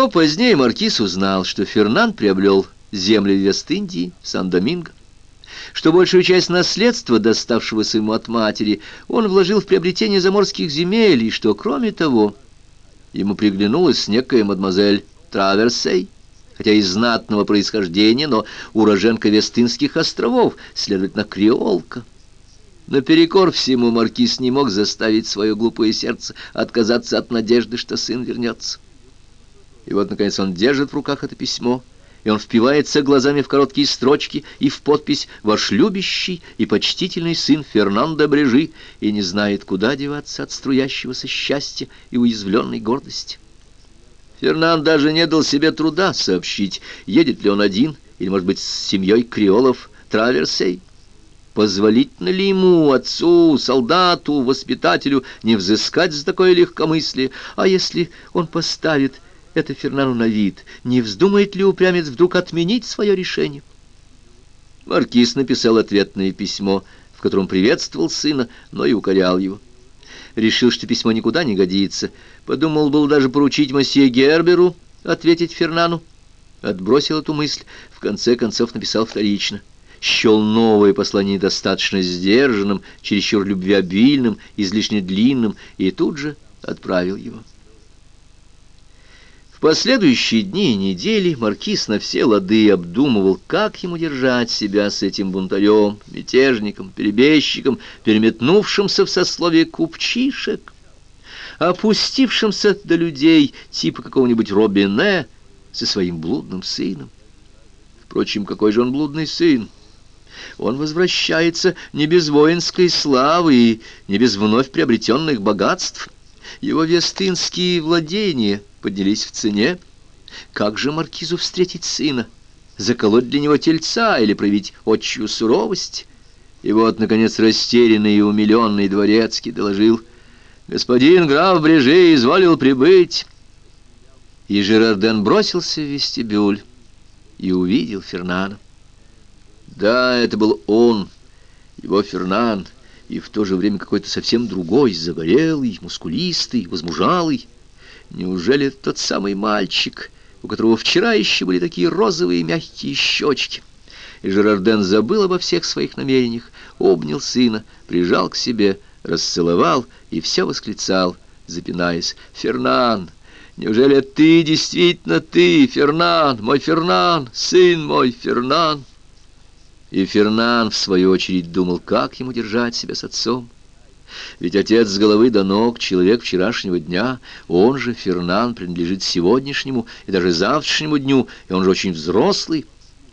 Но позднее маркиз узнал, что Фернан приобрел земли Вест-Индии, Сан-Доминго, что большую часть наследства, доставшегося ему от матери, он вложил в приобретение заморских земель, и что, кроме того, ему приглянулась некая мадемуазель Траверсей, хотя из знатного происхождения, но уроженка Вестынских островов, следовательно, креолка. Наперекор всему маркиз не мог заставить свое глупое сердце отказаться от надежды, что сын вернется. И вот, наконец, он держит в руках это письмо, и он впивается глазами в короткие строчки и в подпись «Ваш любящий и почтительный сын Фернандо Брежи» и не знает, куда деваться от струящегося счастья и уязвленной гордости. Фернанд даже не дал себе труда сообщить, едет ли он один или, может быть, с семьей креолов Траверсей. Позволительно ли ему, отцу, солдату, воспитателю, не взыскать за такое легкомыслие? А если он поставит это Фернану на вид, не вздумает ли упрямец вдруг отменить свое решение? Маркиз написал ответное письмо, в котором приветствовал сына, но и укорял его. Решил, что письмо никуда не годится. Подумал был даже поручить месье Герберу ответить Фернану. Отбросил эту мысль, в конце концов написал вторично счел новое послание достаточно сдержанным, чересчур любвеобильным, излишне длинным, и тут же отправил его. Последующие дни и недели маркиз на все лады обдумывал, как ему держать себя с этим бунтарем, мятежником, перебежчиком, переметнувшимся в сословие купчишек, опустившимся до людей типа какого-нибудь Робине со своим блудным сыном. Впрочем, какой же он блудный сын? Он возвращается не без воинской славы и не без вновь приобретенных богатств. Его вестынские владения поднялись в цене. Как же маркизу встретить сына? Заколоть для него тельца или проявить отчью суровость? И вот, наконец, растерянный и умиленный дворецкий доложил, «Господин граф Брежи изволил прибыть». И Жерарден бросился в вестибюль и увидел Фернана. Да, это был он, его Фернан, и в то же время какой-то совсем другой, загорелый, мускулистый, возмужалый. Неужели тот самый мальчик, у которого вчера еще были такие розовые мягкие щечки? И Жерарден забыл обо всех своих намерениях, обнял сына, прижал к себе, расцеловал и все восклицал, запинаясь. «Фернан, неужели ты действительно ты, Фернан, мой Фернан, сын мой Фернан?» И Фернан, в свою очередь, думал, как ему держать себя с отцом. Ведь отец с головы до ног, человек вчерашнего дня, он же, Фернан, принадлежит сегодняшнему и даже завтрашнему дню, и он же очень взрослый.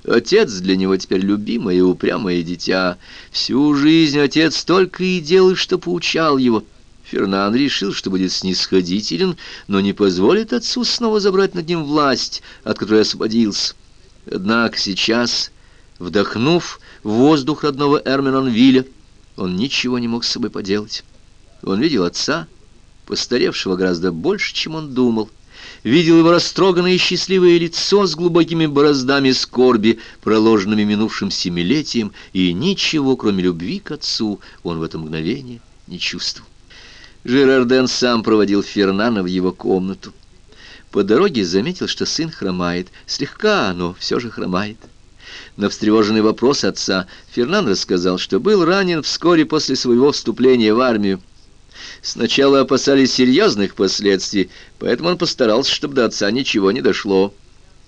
Отец для него теперь любимое и упрямое дитя. Всю жизнь отец только и делал, что поучал его. Фернан решил, что будет снисходителен, но не позволит отцу снова забрать над ним власть, от которой освободился. Однако сейчас Вдохнув воздух родного Эрменонвилля, он ничего не мог с собой поделать. Он видел отца, постаревшего гораздо больше, чем он думал, видел его растроганное и счастливое лицо с глубокими бороздами скорби, проложенными минувшим семилетием, и ничего, кроме любви к отцу, он в это мгновение не чувствовал. Жерарден сам проводил Фернана в его комнату. По дороге заметил, что сын хромает, слегка, но все же хромает. На встревоженный вопрос отца Фернан рассказал, что был ранен вскоре после своего вступления в армию. Сначала опасались серьезных последствий, поэтому он постарался, чтобы до отца ничего не дошло.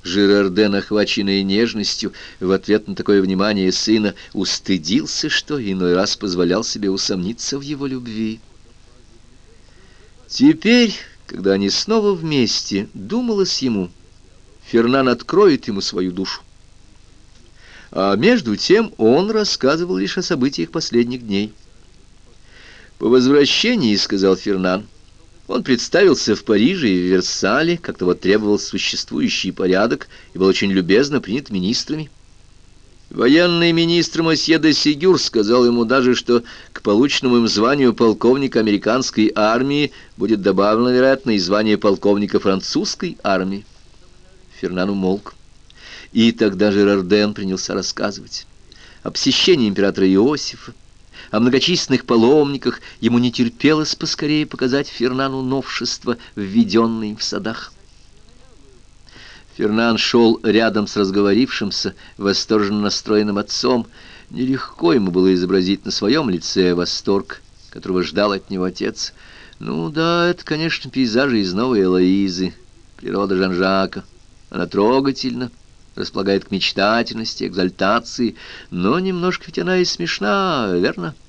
Жирарден, охваченный нежностью, в ответ на такое внимание сына, устыдился, что иной раз позволял себе усомниться в его любви. Теперь, когда они снова вместе, думалось ему, Фернан откроет ему свою душу. А между тем он рассказывал лишь о событиях последних дней. По возвращении, сказал Фернан, он представился в Париже и в Версале, как того требовал существующий порядок, и был очень любезно принят министрами. Военный министр Мосье де Сигюр сказал ему даже, что к полученному им званию полковника американской армии будет добавлено, вероятно, и звание полковника французской армии. Фернан умолк. И тогда Жерарден принялся рассказывать о посещении императора Иосифа, о многочисленных паломниках, ему не терпелось поскорее показать Фернану новшества, введенные в садах. Фернан шел рядом с разговорившимся, восторженно настроенным отцом. Нелегко ему было изобразить на своем лице восторг, которого ждал от него отец. Ну да, это, конечно, пейзажи из новой Элоизы, природа Жан-Жака. Она трогательна, располагает к мечтательности, экзальтации, но немножко ведь она и смешна, верно? —